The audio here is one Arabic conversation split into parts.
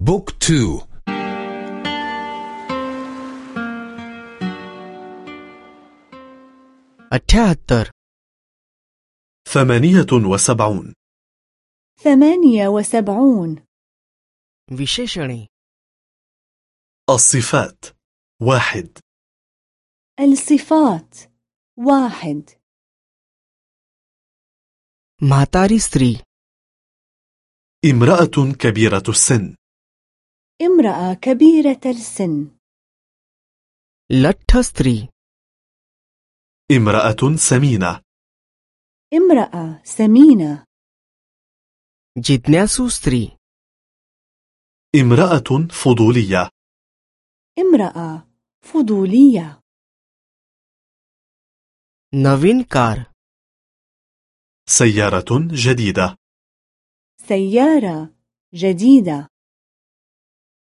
بوك تو. أتهتر ثمانية وسبعون. ثمانية وسبعون. وششني. الصفات. واحد. الصفات. واحد. म्हातारी स्त्री. امرأة كبيرة السن. امرأة كبيرة السن. लठ्ठ स्त्री. امرأة سمينة. امرأة سمينة. जिज्ञासू स्त्री. امرأة فضولية. امرأة فضولية. نوين كار. سيارة جديدة. سيارة جديدة.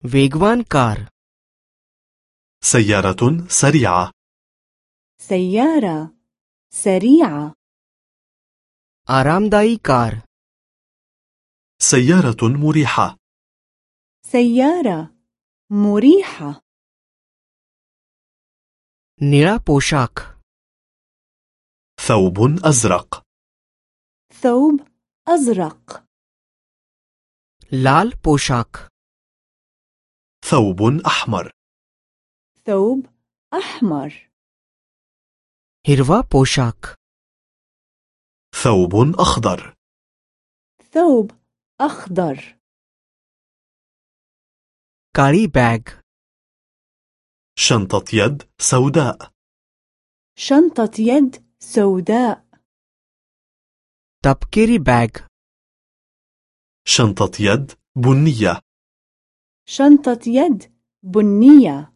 वेगवान कार سيارة سريعة سيارة سريعة आरामदायी कार سيارة مريحة سيارة مريحة निळा पोशाख ثوب أزرق ثوب أزرق लाल पोशाख ثوب أحمر. ثوب أحمر. हिरवा पोशाख ثوب أخضر. ثوب أخضر. काळी बॅग شنطة يد سوداء. شنطة يد سوداء. तपकिरी बॅग شنطة يد بنية. شنطة يد بنية.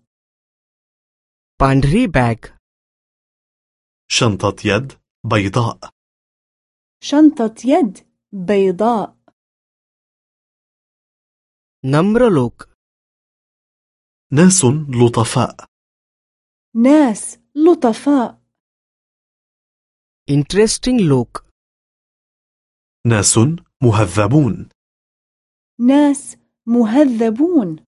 पांढरी बॅग شنطة يد بيضاء. شنطة يد بيضاء. نمر لوك. ناس لطفاء. ناس لطفاء. Interesting look. ناس مهذبون. ناس مهذبون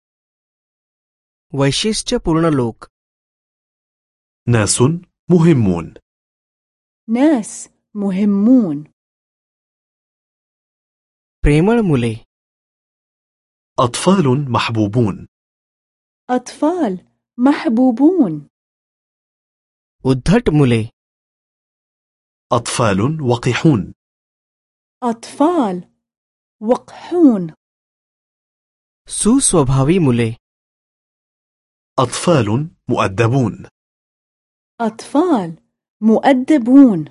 वैशिष्ट्यपूर्ण लोक ناس مهمون ناس مهمون प्रेमळ मुले أطفال محبوبون أطفال محبوبون उद्धट मुले أطفال وقحون أطفال وقحون सुस्वभावी मुले أطفال مؤدبون أطفال مؤدبون